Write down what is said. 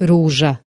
Ружа.